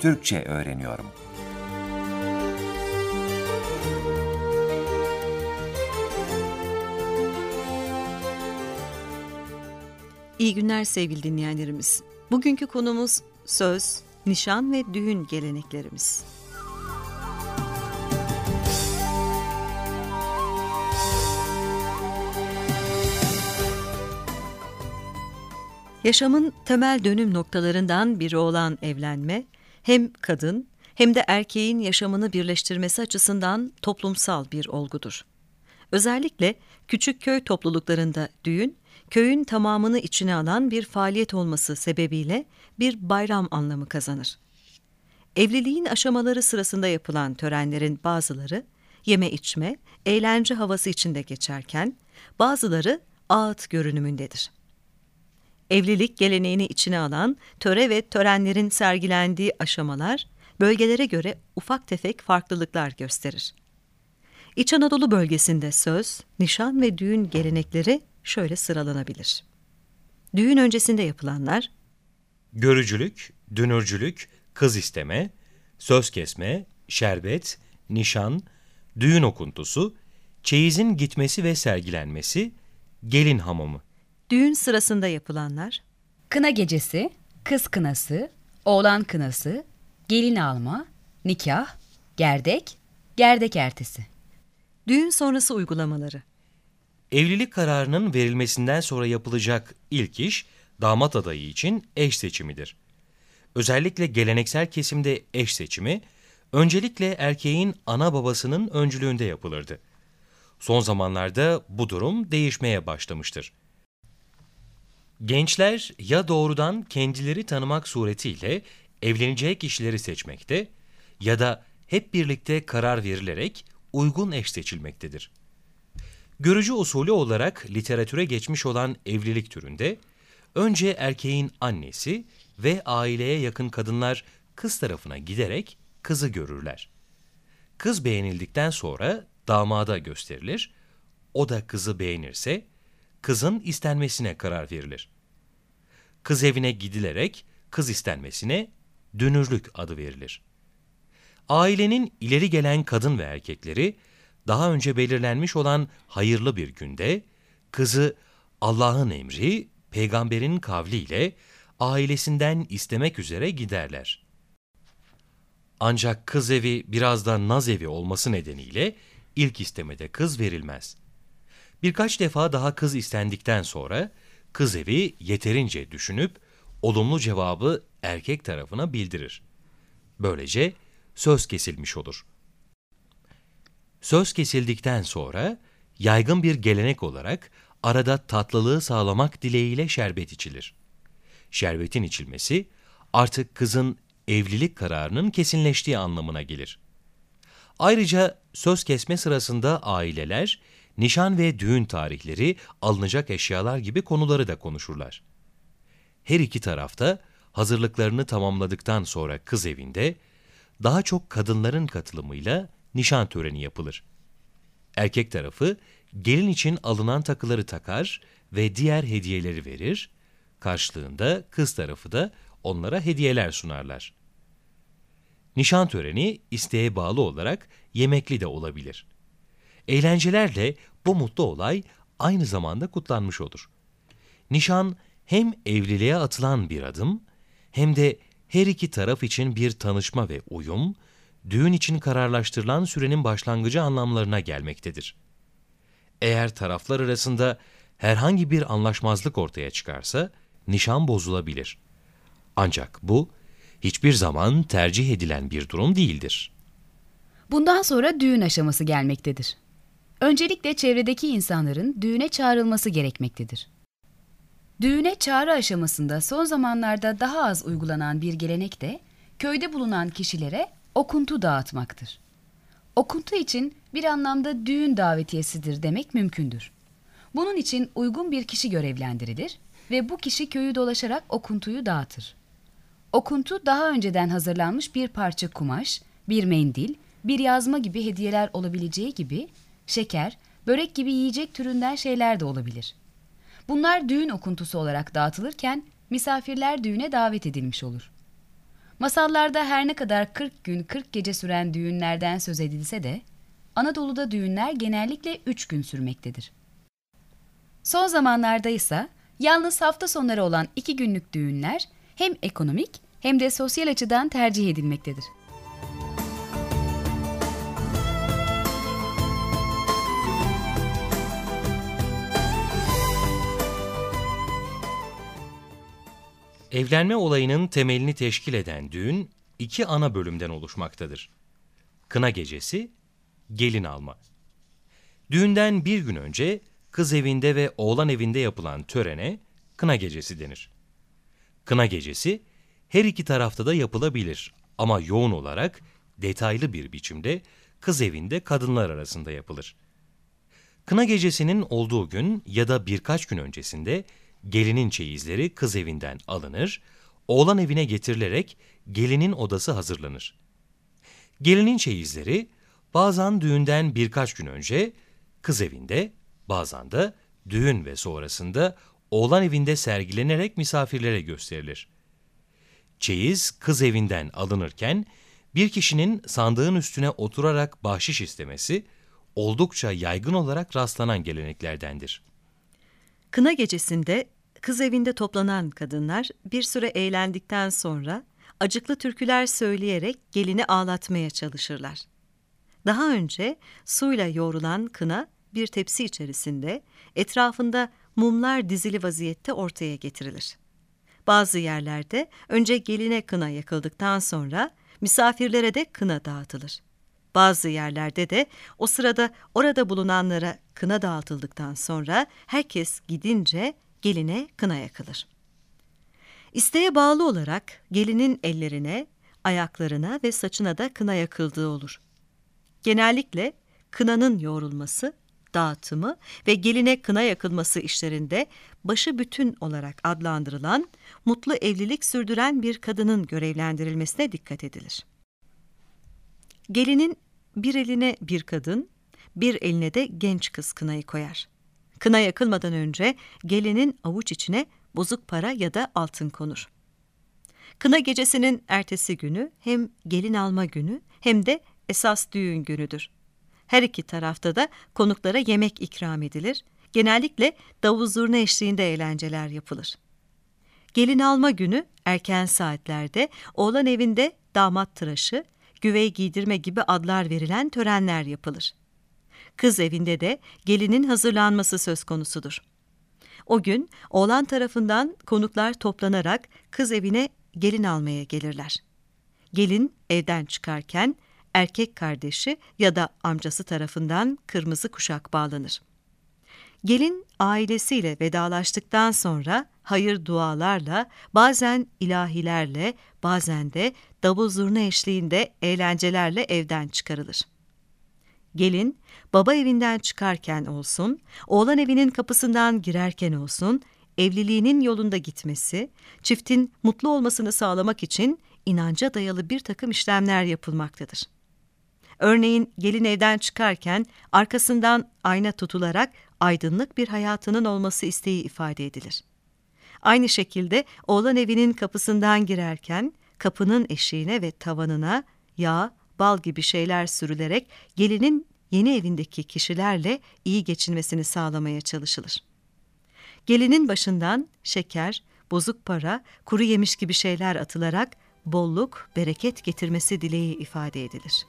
Türkçe öğreniyorum. İyi günler sevgili dinleyenlerimiz. Bugünkü konumuz söz, nişan ve düğün geleneklerimiz. Yaşamın temel dönüm noktalarından biri olan evlenme, hem kadın hem de erkeğin yaşamını birleştirmesi açısından toplumsal bir olgudur. Özellikle küçük köy topluluklarında düğün, köyün tamamını içine alan bir faaliyet olması sebebiyle bir bayram anlamı kazanır. Evliliğin aşamaları sırasında yapılan törenlerin bazıları yeme içme, eğlence havası içinde geçerken bazıları ağıt görünümündedir. Evlilik geleneğini içine alan töre ve törenlerin sergilendiği aşamalar bölgelere göre ufak tefek farklılıklar gösterir. İç Anadolu bölgesinde söz, nişan ve düğün gelenekleri şöyle sıralanabilir. Düğün öncesinde yapılanlar Görücülük, dünürcülük, kız isteme, söz kesme, şerbet, nişan, düğün okuntusu, çeyizin gitmesi ve sergilenmesi, gelin hamamı. Düğün sırasında yapılanlar Kına gecesi, kız kınası, oğlan kınası, gelin alma, nikah, gerdek, gerdek ertesi. Düğün sonrası uygulamaları Evlilik kararının verilmesinden sonra yapılacak ilk iş, damat adayı için eş seçimidir. Özellikle geleneksel kesimde eş seçimi, öncelikle erkeğin ana babasının öncülüğünde yapılırdı. Son zamanlarda bu durum değişmeye başlamıştır. Gençler ya doğrudan kendileri tanımak suretiyle evleneceği kişileri seçmekte ya da hep birlikte karar verilerek uygun eş seçilmektedir. Görücü usulü olarak literatüre geçmiş olan evlilik türünde önce erkeğin annesi ve aileye yakın kadınlar kız tarafına giderek kızı görürler. Kız beğenildikten sonra damada gösterilir, o da kızı beğenirse kızın istenmesine karar verilir. Kız evine gidilerek kız istenmesine dünürlük adı verilir. Ailenin ileri gelen kadın ve erkekleri daha önce belirlenmiş olan hayırlı bir günde kızı Allah'ın emri, peygamberin kavliyle ailesinden istemek üzere giderler. Ancak kız evi biraz da naz evi olması nedeniyle ilk istemede kız verilmez. Birkaç defa daha kız istendikten sonra kız evi yeterince düşünüp olumlu cevabı erkek tarafına bildirir. Böylece söz kesilmiş olur. Söz kesildikten sonra yaygın bir gelenek olarak arada tatlılığı sağlamak dileğiyle şerbet içilir. Şerbetin içilmesi artık kızın evlilik kararının kesinleştiği anlamına gelir. Ayrıca söz kesme sırasında aileler nişan ve düğün tarihleri, alınacak eşyalar gibi konuları da konuşurlar. Her iki tarafta hazırlıklarını tamamladıktan sonra kız evinde daha çok kadınların katılımıyla nişan töreni yapılır. Erkek tarafı gelin için alınan takıları takar ve diğer hediyeleri verir, karşılığında kız tarafı da onlara hediyeler sunarlar. Nişan töreni isteğe bağlı olarak yemekli de olabilir. Eğlencelerle bu mutlu olay aynı zamanda kutlanmış olur. Nişan hem evliliğe atılan bir adım hem de her iki taraf için bir tanışma ve uyum, düğün için kararlaştırılan sürenin başlangıcı anlamlarına gelmektedir. Eğer taraflar arasında herhangi bir anlaşmazlık ortaya çıkarsa nişan bozulabilir. Ancak bu hiçbir zaman tercih edilen bir durum değildir. Bundan sonra düğün aşaması gelmektedir. Öncelikle çevredeki insanların düğüne çağrılması gerekmektedir. Düğüne çağrı aşamasında son zamanlarda daha az uygulanan bir gelenek de köyde bulunan kişilere okuntu dağıtmaktır. Okuntu için bir anlamda düğün davetiyesidir demek mümkündür. Bunun için uygun bir kişi görevlendirilir ve bu kişi köyü dolaşarak okuntuyu dağıtır. Okuntu daha önceden hazırlanmış bir parça kumaş, bir mendil, bir yazma gibi hediyeler olabileceği gibi şeker, börek gibi yiyecek türünden şeyler de olabilir. Bunlar düğün okuntusu olarak dağıtılırken misafirler düğüne davet edilmiş olur. Masallarda her ne kadar 40 gün 40 gece süren düğünlerden söz edilse de Anadolu'da düğünler genellikle 3 gün sürmektedir. Son zamanlarda ise yalnız hafta sonları olan 2 günlük düğünler hem ekonomik hem de sosyal açıdan tercih edilmektedir. Evlenme olayının temelini teşkil eden düğün iki ana bölümden oluşmaktadır. Kına gecesi, gelin alma. Düğünden bir gün önce kız evinde ve oğlan evinde yapılan törene kına gecesi denir. Kına gecesi her iki tarafta da yapılabilir ama yoğun olarak detaylı bir biçimde kız evinde kadınlar arasında yapılır. Kına gecesinin olduğu gün ya da birkaç gün öncesinde gelinin çeyizleri kız evinden alınır, oğlan evine getirilerek gelinin odası hazırlanır. Gelinin çeyizleri bazen düğünden birkaç gün önce kız evinde, bazen de düğün ve sonrasında oğlan evinde sergilenerek misafirlere gösterilir. Çeyiz kız evinden alınırken bir kişinin sandığın üstüne oturarak bahşiş istemesi oldukça yaygın olarak rastlanan geleneklerdendir. Kına gecesinde kız evinde toplanan kadınlar bir süre eğlendikten sonra acıklı türküler söyleyerek gelini ağlatmaya çalışırlar. Daha önce suyla yoğrulan kına bir tepsi içerisinde etrafında mumlar dizili vaziyette ortaya getirilir. Bazı yerlerde önce geline kına yakıldıktan sonra misafirlere de kına dağıtılır. Bazı yerlerde de o sırada orada bulunanlara kına dağıtıldıktan sonra herkes gidince geline kına yakılır. İsteğe bağlı olarak gelinin ellerine, ayaklarına ve saçına da kına yakıldığı olur. Genellikle kınanın yoğrulması, dağıtımı ve geline kına yakılması işlerinde başı bütün olarak adlandırılan, mutlu evlilik sürdüren bir kadının görevlendirilmesine dikkat edilir. Gelinin bir eline bir kadın, bir eline de genç kız kınayı koyar. Kına yakılmadan önce gelinin avuç içine bozuk para ya da altın konur. Kına gecesinin ertesi günü hem gelin alma günü hem de esas düğün günüdür. Her iki tarafta da konuklara yemek ikram edilir. Genellikle davul zurna eşliğinde eğlenceler yapılır. Gelin alma günü erken saatlerde oğlan evinde damat tıraşı, güvey giydirme gibi adlar verilen törenler yapılır. Kız evinde de gelinin hazırlanması söz konusudur. O gün oğlan tarafından konuklar toplanarak kız evine gelin almaya gelirler. Gelin evden çıkarken erkek kardeşi ya da amcası tarafından kırmızı kuşak bağlanır. Gelin ailesiyle vedalaştıktan sonra hayır dualarla, bazen ilahilerle, bazen de davul zurna eşliğinde eğlencelerle evden çıkarılır. Gelin, baba evinden çıkarken olsun, oğlan evinin kapısından girerken olsun, evliliğinin yolunda gitmesi, çiftin mutlu olmasını sağlamak için inanca dayalı bir takım işlemler yapılmaktadır. Örneğin gelin evden çıkarken arkasından ayna tutularak aydınlık bir hayatının olması isteği ifade edilir. Aynı şekilde oğlan evinin kapısından girerken kapının eşiğine ve tavanına yağ, bal gibi şeyler sürülerek gelinin yeni evindeki kişilerle iyi geçinmesini sağlamaya çalışılır. Gelinin başından şeker, bozuk para, kuru yemiş gibi şeyler atılarak bolluk, bereket getirmesi dileği ifade edilir.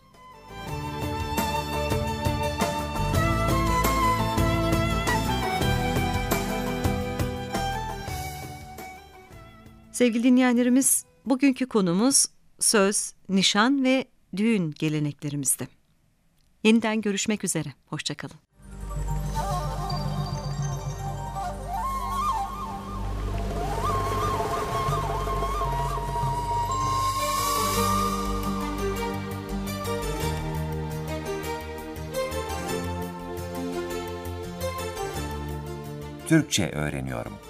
Sevgili dinleyenlerimiz, bugünkü konumuz söz, nişan ve düğün geleneklerimizde. Yeniden görüşmek üzere, hoşçakalın. Türkçe öğreniyorum.